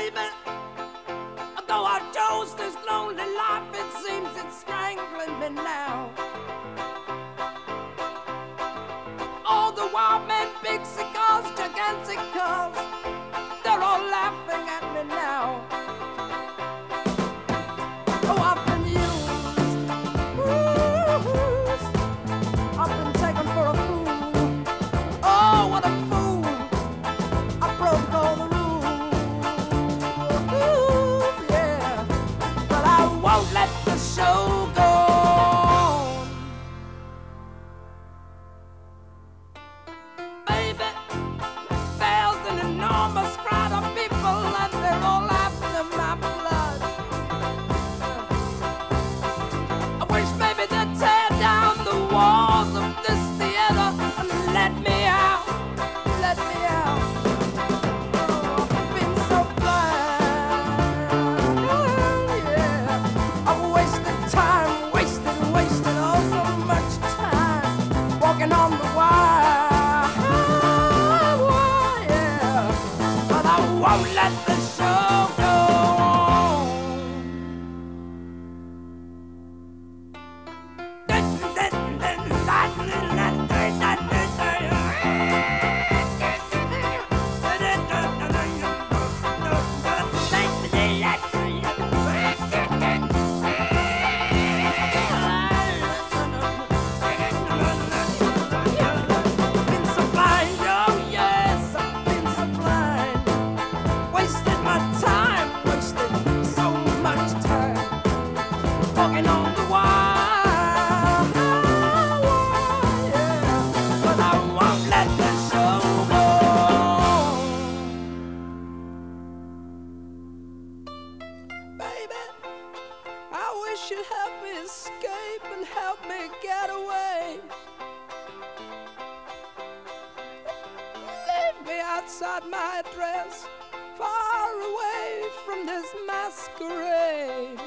baby. Though I chose this lonely life, it seems it's strangling me now. All the wild men, big cigars, gigantic cars. wish you'd help me escape and help me get away. Leave me outside my dress, far away from this masquerade.